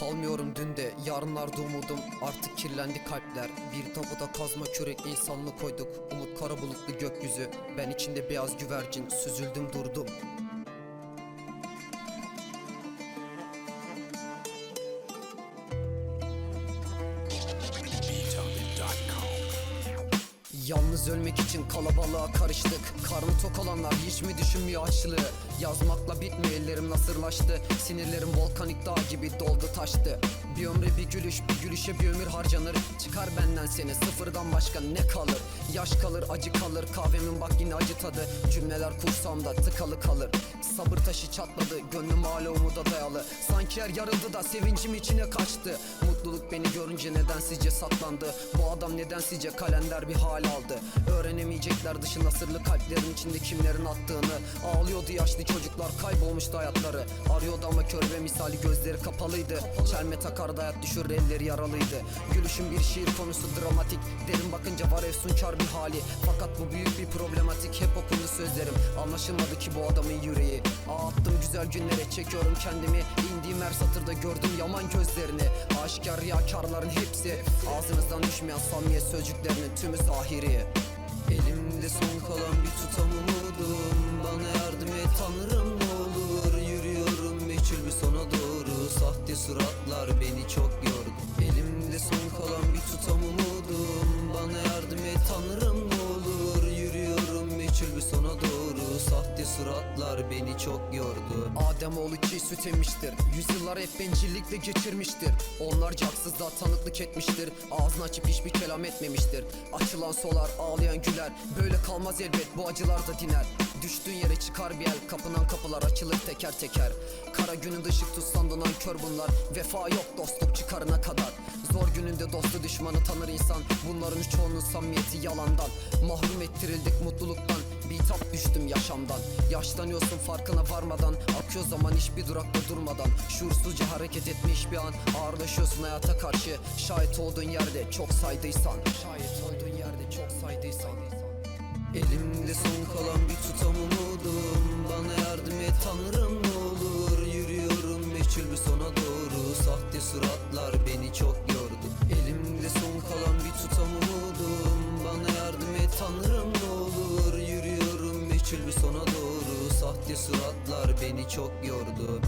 Kalmıyorum dünde yarınlarda umudum. Artık kirlendi kalpler. Bir tabuda kazma kürekli insanlık koyduk. Umut kara bulutlu gökyüzü. Ben içinde beyaz güvercin. Süzüldüm durdum. Yalnız ölmek için kalabalığa karıştık. Karnı tok olanlar hiç mi düşünmüyor açlığı Yazmakla bitmiyor ellerim nasırlaştı. Sinirlerim volkanik dağ gibi doldu taştı. Bir ömre bir gülüş bir gülüşe bir ömür harcanır. Çıkar benden seni sıfırdan başka ne kalır? Yaş kalır acı kalır kahvemin bak yine acı tadı. Cümleler kursamda tıkalı kalır. Sabır taşı çatladı gönlüm hala umuda dayalı. Sanki yer yarıldı da sevincim içine kaçtı. Mutluluk beni görünce nedensizce saklandı. Bu adam nedensizce kalender bir hal aldı. Öğrenemeyecekler dışında sırlı kalplerin içinde kimlerin attığını. Ağlıyordu yaşlı çocuklar kaybolmuştu hayatları. Arıyordu ama kör ve misali gözleri kapalıydı. Çelme takardı hayat düşür elleri yaralıydı. Gülüşün bir şiir konusu dramatik. Derin bakınca var efsunkar bir hali. Fakat bu büyük bir problematik. Hep okundu sözlerim. Anlaşılmadı ki bu adamın yüreği. Ağattım güzel günlere çekiyorum kendimi. İndiğim her satırda gördüm yaman gözlerini. Aşikar riyakarların hepsi. Ağzınızdan düşmeyen samimiyet sözcüklerinin tümü zahiri Elimde son kalan bir tutam umudum. Bana yardım et tanrım ne olur. Yürüyorum meçhul bir sona doğru. Sahte suratlar beni çok yordu. Elimde son kalan bir tutam umudum. Bana yardım et tanrım ne olur. Yürüyorum meçhul bir sona doğru Sahte suratlar beni çok yordu. Ademoğlu ki süt emmiştir Yüzyıllar hep bencillikle geçirmiştir. Onlarca haksızlığa tanıklık etmiştir. Ağzını açıp hiçbir kelam etmemiştir. Açılan solar ağlayan güler. Böyle kalmaz elbet bu acılar da diner. Düştüğün yere çıkar bir el Kapınan kapılar açılır teker teker. Kara gününde ışık tutsan donan kör bunlar. Vefa yok dostluk çıkarına kadar. Zor gününde dostu düşmanı tanır insan. Bunların çoğunun samimiyeti yalandan. Mahrum ettirildik mutluluktan. Bitap yaşamdan. Yaşlanıyorsun farkına varmadan. Akıyor zaman hiçbir durakta durmadan. Şuursuzca hareket etmiş bir an. Ağırlaşıyorsun hayata karşı. Şahit olduğun yerde çok saydıysan. Şahit olduğun yerde çok saydıysan. Elimde son kalan bir tutam umudum. Bana yardım et tanrım ne olur. Yürüyorum meçhul bir sona doğru. Sahte suratlar Sahte suratlar beni çok yordu